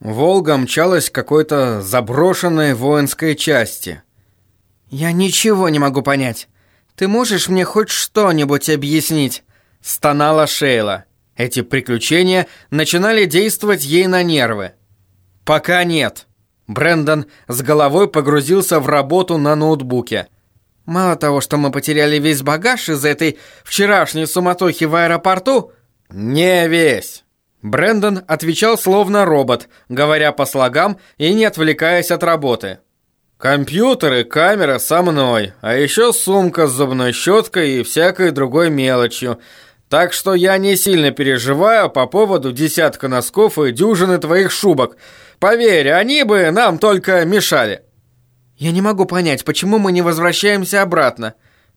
Волга мчалась к какой-то заброшенной воинской части. «Я ничего не могу понять. Ты можешь мне хоть что-нибудь объяснить?» Стонала Шейла. Эти приключения начинали действовать ей на нервы. «Пока нет». Брэндон с головой погрузился в работу на ноутбуке. «Мало того, что мы потеряли весь багаж из этой вчерашней суматохи в аэропорту...» «Не весь». Брэндон отвечал словно робот, говоря по слогам и не отвлекаясь от работы. «Компьютеры, камера со мной, а еще сумка с зубной щеткой и всякой другой мелочью. Так что я не сильно переживаю по поводу десятка носков и дюжины твоих шубок. Поверь, они бы нам только мешали». «Я не могу понять, почему мы не возвращаемся обратно.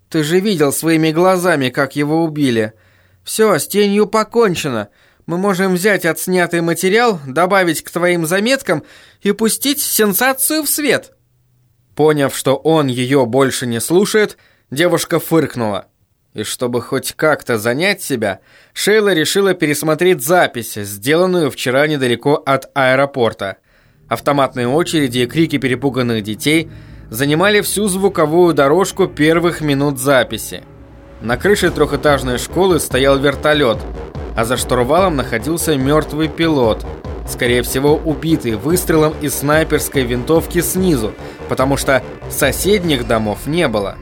Ты же видел своими глазами, как его убили. Все, с тенью покончено». Мы можем взять отснятый материал, добавить к твоим заметкам и пустить сенсацию в свет». Поняв, что он ее больше не слушает, девушка фыркнула. И чтобы хоть как-то занять себя, Шейла решила пересмотреть запись, сделанную вчера недалеко от аэропорта. Автоматные очереди и крики перепуганных детей занимали всю звуковую дорожку первых минут записи. На крыше трехэтажной школы стоял вертолет – а за штурвалом находился мертвый пилот, скорее всего убитый выстрелом из снайперской винтовки снизу, потому что соседних домов не было.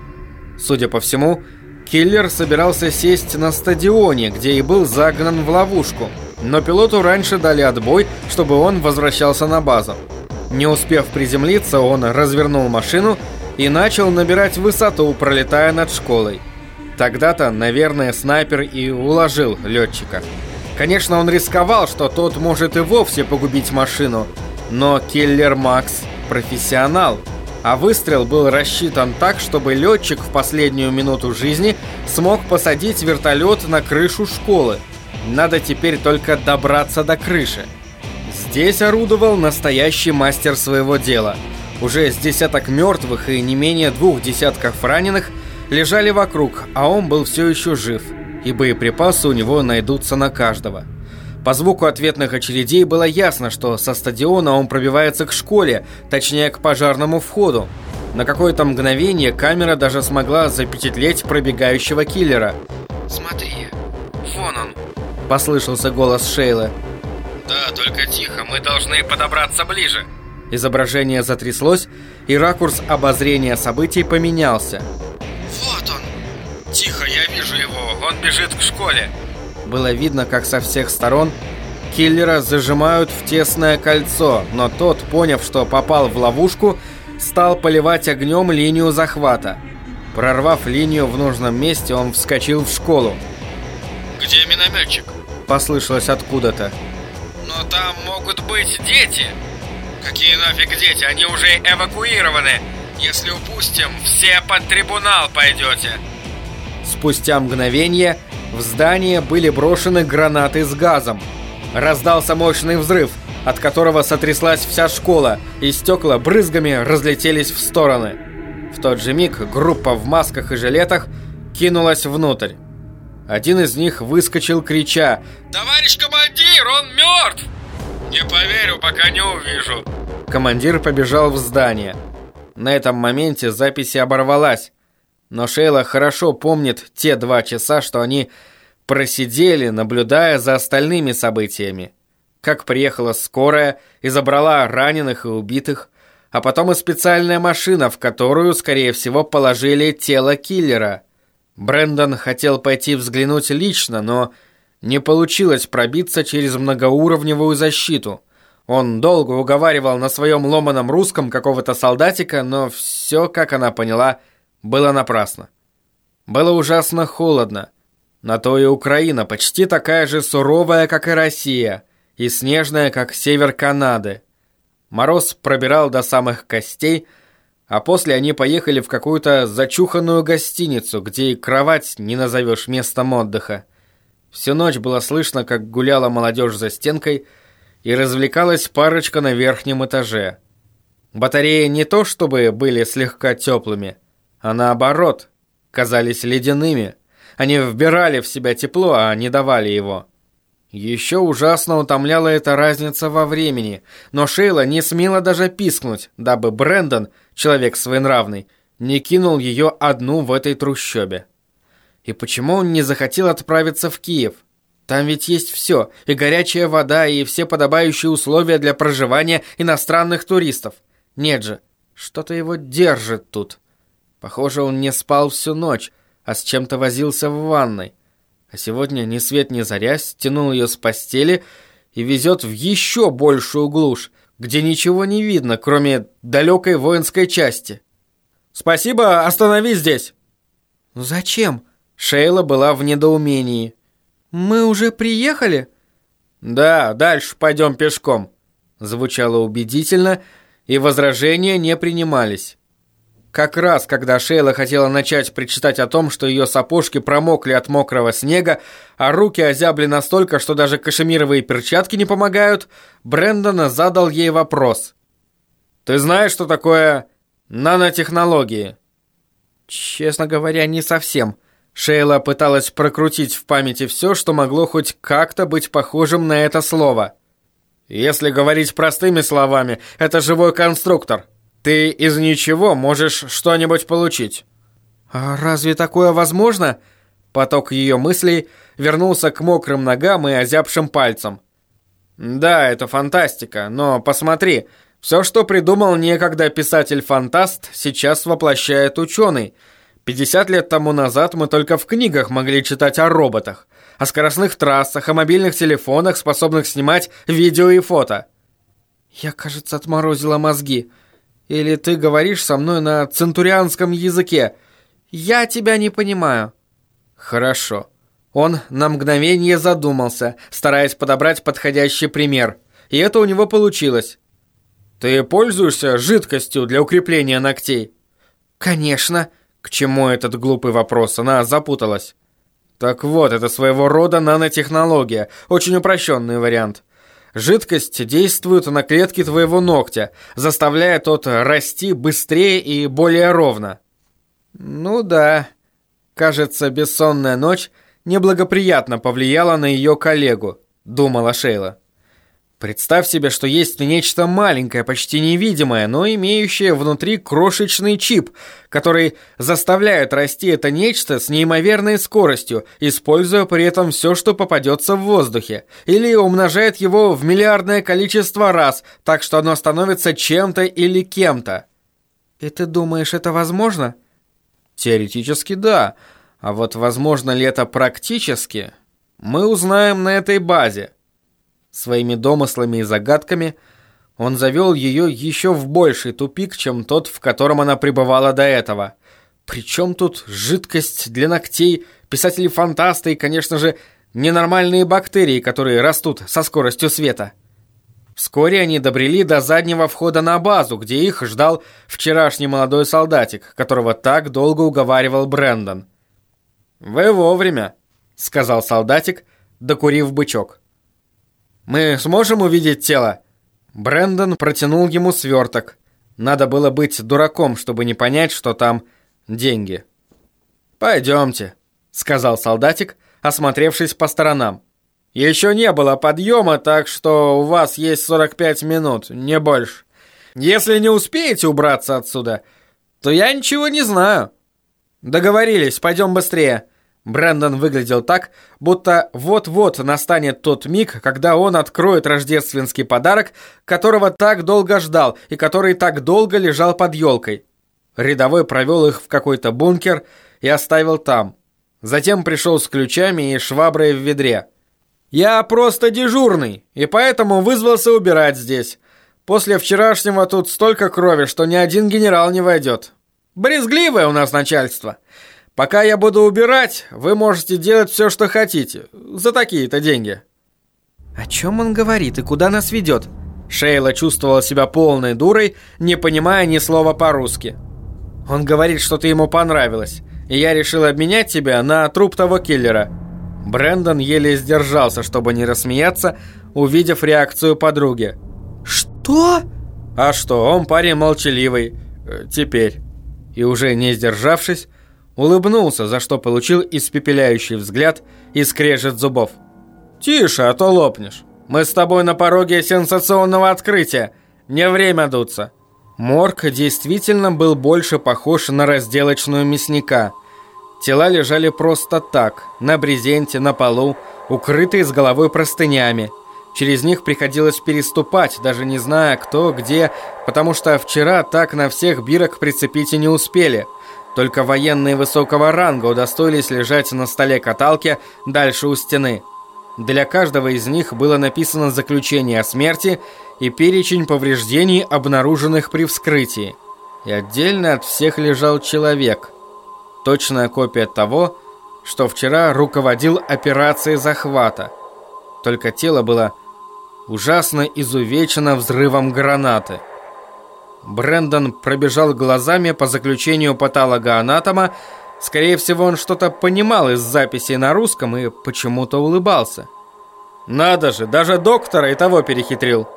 Судя по всему, киллер собирался сесть на стадионе, где и был загнан в ловушку, но пилоту раньше дали отбой, чтобы он возвращался на базу. Не успев приземлиться, он развернул машину и начал набирать высоту, пролетая над школой. Тогда-то, наверное, снайпер и уложил летчика. Конечно, он рисковал, что тот может и вовсе погубить машину, но киллер Макс – профессионал, а выстрел был рассчитан так, чтобы летчик в последнюю минуту жизни смог посадить вертолет на крышу школы. Надо теперь только добраться до крыши. Здесь орудовал настоящий мастер своего дела. Уже с десяток мертвых и не менее двух десятков раненых – лежали вокруг, а он был все еще жив, и боеприпасы у него найдутся на каждого. По звуку ответных очередей было ясно, что со стадиона он пробивается к школе, точнее к пожарному входу. На какое-то мгновение камера даже смогла запечатлеть пробегающего киллера. «Смотри, вон он», — послышался голос Шейла. «Да, только тихо, мы должны подобраться ближе». Изображение затряслось, и ракурс обозрения событий поменялся. Тихо, я вижу его. Он бежит к школе. Было видно, как со всех сторон киллера зажимают в тесное кольцо, но тот, поняв, что попал в ловушку, стал поливать огнем линию захвата. Прорвав линию в нужном месте, он вскочил в школу. «Где минометчик?» Послышалось откуда-то. «Но там могут быть дети!» «Какие нафиг дети? Они уже эвакуированы! Если упустим, все под трибунал пойдете!» Спустя мгновение в здание были брошены гранаты с газом. Раздался мощный взрыв, от которого сотряслась вся школа, и стекла брызгами разлетелись в стороны. В тот же миг группа в масках и жилетах кинулась внутрь. Один из них выскочил, крича «Товарищ командир, он мертв!» «Не поверю, пока не увижу!» Командир побежал в здание. На этом моменте запись оборвалась, но Шейла хорошо помнит те два часа, что они просидели, наблюдая за остальными событиями. Как приехала скорая и забрала раненых и убитых, а потом и специальная машина, в которую, скорее всего, положили тело киллера. Брэндон хотел пойти взглянуть лично, но не получилось пробиться через многоуровневую защиту. Он долго уговаривал на своем ломаном русском какого-то солдатика, но все, как она поняла, — было напрасно. Было ужасно холодно. На то и Украина почти такая же суровая, как и Россия, и снежная, как север Канады. Мороз пробирал до самых костей, а после они поехали в какую-то зачуханную гостиницу, где и кровать не назовешь местом отдыха. Всю ночь было слышно, как гуляла молодежь за стенкой и развлекалась парочка на верхнем этаже. Батареи не то чтобы были слегка теплыми – а наоборот, казались ледяными. Они вбирали в себя тепло, а не давали его. Еще ужасно утомляла эта разница во времени, но Шейла не смела даже пискнуть, дабы Брэндон, человек своенравный, не кинул ее одну в этой трущобе. И почему он не захотел отправиться в Киев? Там ведь есть все, и горячая вода, и все подобающие условия для проживания иностранных туристов. Нет же, что-то его держит тут. Похоже, он не спал всю ночь, а с чем-то возился в ванной. А сегодня ни свет ни заря стянул ее с постели и везет в еще большую глушь, где ничего не видно, кроме далекой воинской части. «Спасибо, останови здесь!» «Зачем?» Шейла была в недоумении. «Мы уже приехали?» «Да, дальше пойдем пешком», звучало убедительно, и возражения не принимались. Как раз, когда Шейла хотела начать причитать о том, что ее сапожки промокли от мокрого снега, а руки озябли настолько, что даже кашемировые перчатки не помогают, Брэндон задал ей вопрос. «Ты знаешь, что такое нанотехнологии?» «Честно говоря, не совсем». Шейла пыталась прокрутить в памяти все, что могло хоть как-то быть похожим на это слово. «Если говорить простыми словами, это живой конструктор», ты из ничего можешь что-нибудь получить. А разве такое возможно? Поток ее мыслей вернулся к мокрым ногам и озябшим пальцам. Да, это фантастика, но посмотри, все, что придумал некогда писатель-фантаст, сейчас воплощает ученый. 50 лет тому назад мы только в книгах могли читать о роботах, о скоростных трассах, о мобильных телефонах, способных снимать видео и фото. Я, кажется, отморозила мозги. Или ты говоришь со мной на центурианском языке? Я тебя не понимаю». «Хорошо». Он на мгновение задумался, стараясь подобрать подходящий пример. И это у него получилось. «Ты пользуешься жидкостью для укрепления ногтей?» «Конечно». К чему этот глупый вопрос? Она запуталась. Так вот, это своего рода нанотехнология. Очень упрощенный вариант. Жидкость действует на клетки твоего ногтя, заставляя тот расти быстрее и более ровно. Ну да. Кажется, бессонная ночь неблагоприятно повлияла на ее коллегу, думала Шейла. Представь себе, что есть нечто маленькое, почти невидимое, но имеющее внутри крошечный чип, который заставляет расти это нечто с неимоверной скоростью, используя при этом все, что попадется в воздухе, или умножает его в миллиардное количество раз, так что оно становится чем-то или кем-то. И ты думаешь, это возможно? Теоретически да, а вот возможно ли это практически, мы узнаем на этой базе. Своими домыслами и загадками он завел ее еще в больший тупик, чем тот, в котором она пребывала до этого. Причем тут жидкость для ногтей, писатели-фантасты и, конечно же, ненормальные бактерии, которые растут со скоростью света. Вскоре они добрели до заднего входа на базу, где их ждал вчерашний молодой солдатик, которого так долго уговаривал Брэндон. «Вы вовремя», — сказал солдатик, докурив бычок. Мы сможем увидеть тело?» Брэндон протянул ему сверток. Надо было быть дураком, чтобы не понять, что там деньги. «Пойдемте», — сказал солдатик, осмотревшись по сторонам. «Еще не было подъема, так что у вас есть 45 минут, не больше. Если не успеете убраться отсюда, то я ничего не знаю». «Договорились, пойдем быстрее». Брэндон выглядел так, будто вот-вот настанет тот миг, когда он откроет рождественский подарок, которого так долго ждал и который так долго лежал под елкой. Рядовой провел их в какой-то бункер и оставил там. Затем пришел с ключами и шваброй в ведре. «Я просто дежурный, и поэтому вызвался убирать здесь. После вчерашнего тут столько крови, что ни один генерал не войдет. Брезгливое у нас начальство». Пока я буду убирать, вы можете делать все, что хотите. За такие-то деньги». «О чем он говорит и куда нас ведет?» Шейла чувствовала себя полной дурой, не понимая ни слова по-русски. «Он говорит, что ты ему понравилась, и я решил обменять тебя на труп того киллера». Брэндон еле сдержался, чтобы не рассмеяться, увидев реакцию подруги. «Что?» «А что, он парень молчаливый. Э, теперь». И уже не Улыбнулся, за что получил испепеляющий взгляд и скрежет зубов. Тише, а то лопнешь. Мы с тобой на пороге сенсационного открытия. Не время дуться. Морг действительно был больше похож на разделочную мясника. Тела лежали просто так, на брезенте, на полу, укрытые с головой простынями. Через них приходилось переступать, даже не зная, кто, где, потому что вчера так на всех бирок прицепить и не успели. Только военные высокого ранга удостоились лежать на столе каталки дальше у стены. Для каждого из них было написано заключение о смерти и перечень повреждений, обнаруженных при вскрытии. И отдельно от всех лежал человек. Точная копия того, что вчера руководил операцией захвата. Только тело было ужасно изувечено взрывом гранаты. Брендон пробежал глазами по заключению патологоанатома Скорее всего, он что-то понимал из записей на русском и почему-то улыбался. «Надо же, даже доктора и того перехитрил!»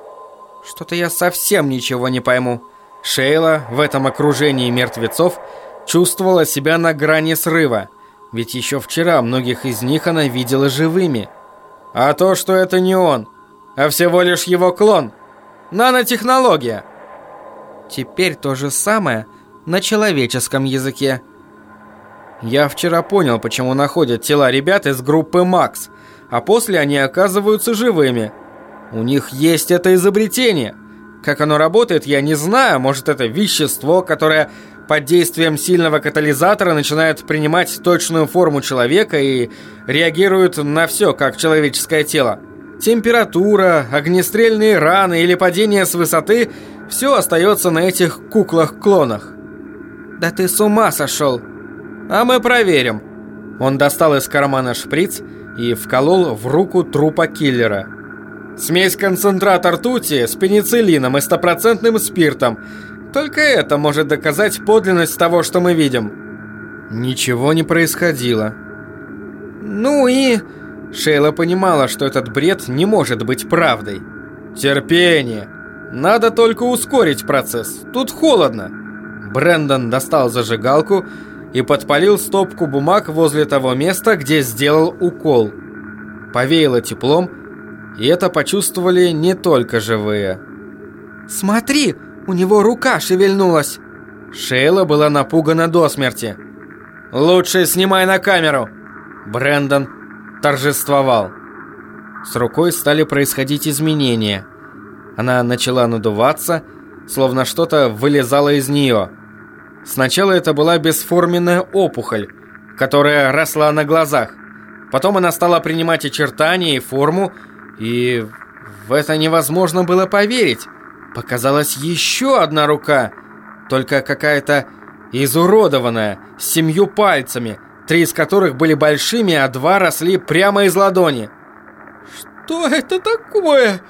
«Что-то я совсем ничего не пойму». Шейла в этом окружении мертвецов чувствовала себя на грани срыва, ведь еще вчера многих из них она видела живыми. А то, что это не он, а всего лишь его клон. Нанотехнология. Теперь то же самое на человеческом языке. Я вчера понял, почему находят тела ребят из группы «Макс», а после они оказываются живыми. У них есть это изобретение. Как оно работает, я не знаю. Может, это вещество, которое под действием сильного катализатора начинает принимать точную форму человека и реагирует на все, как человеческое тело. Температура, огнестрельные раны или падение с высоты – все остается на этих куклах-клонах. Да ты с ума сошел! А мы проверим. Он достал из кармана шприц и вколол в руку трупа киллера. Смесь концентрата ртути с пенициллином и стопроцентным спиртом. Только это может доказать подлинность того, что мы видим. Ничего не происходило. Ну и... Шейла понимала, что этот бред не может быть правдой. Терпение. Надо только ускорить процесс. Тут холодно. Брендон достал зажигалку и подпалил стопку бумаг возле того места, где сделал укол. Повеяло теплом, и это почувствовали не только живые. «Смотри, у него рука шевельнулась!» Шейла была напугана до смерти. «Лучше снимай на камеру!» Брендон торжествовал. С рукой стали происходить изменения. Она начала надуваться, словно что-то вылезало из нее. Сначала это была бесформенная опухоль, которая росла на глазах. Потом она стала принимать очертания и форму, и в это невозможно было поверить. Показалась еще одна рука, только какая-то изуродованная, с семью пальцами, три из которых были большими, а два росли прямо из ладони. «Что это такое?»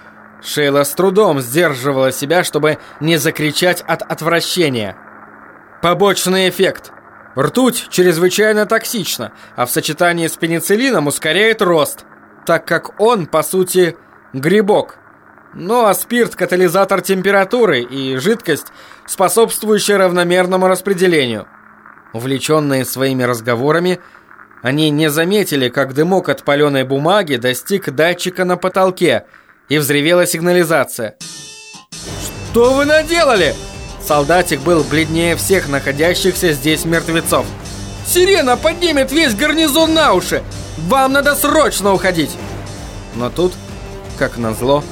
Шейла с трудом сдерживала себя, чтобы не закричать от отвращения. Побочный эффект. Ртуть чрезвычайно токсична, а в сочетании с пенициллином ускоряет рост, так как он, по сути, грибок. Ну а спирт – катализатор температуры и жидкость, способствующая равномерному распределению. Увлеченные своими разговорами, они не заметили, как дымок от паленой бумаги достиг датчика на потолке, и взревела сигнализация. «Что вы наделали?» Солдатик был бледнее всех находящихся здесь мертвецов. «Сирена поднимет весь гарнизон на уши! Вам надо срочно уходить!» Но тут, как назло,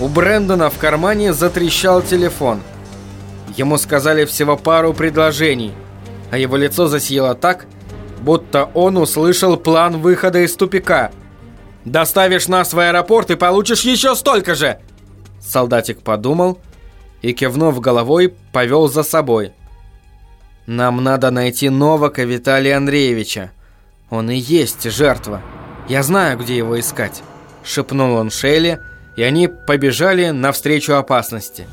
у Брэндона в кармане затрещал телефон. Ему сказали всего пару предложений, а его лицо засияло так, будто он услышал план выхода из тупика. «Доставишь нас в аэропорт и получишь еще столько же!» Солдатик подумал и, кивнув головой, повел за собой. «Нам надо найти Новака Виталия Андреевича. Он и есть жертва. Я знаю, где его искать», — шепнул он Шейле, и они побежали навстречу опасности.